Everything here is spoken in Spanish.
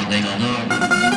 ordenador.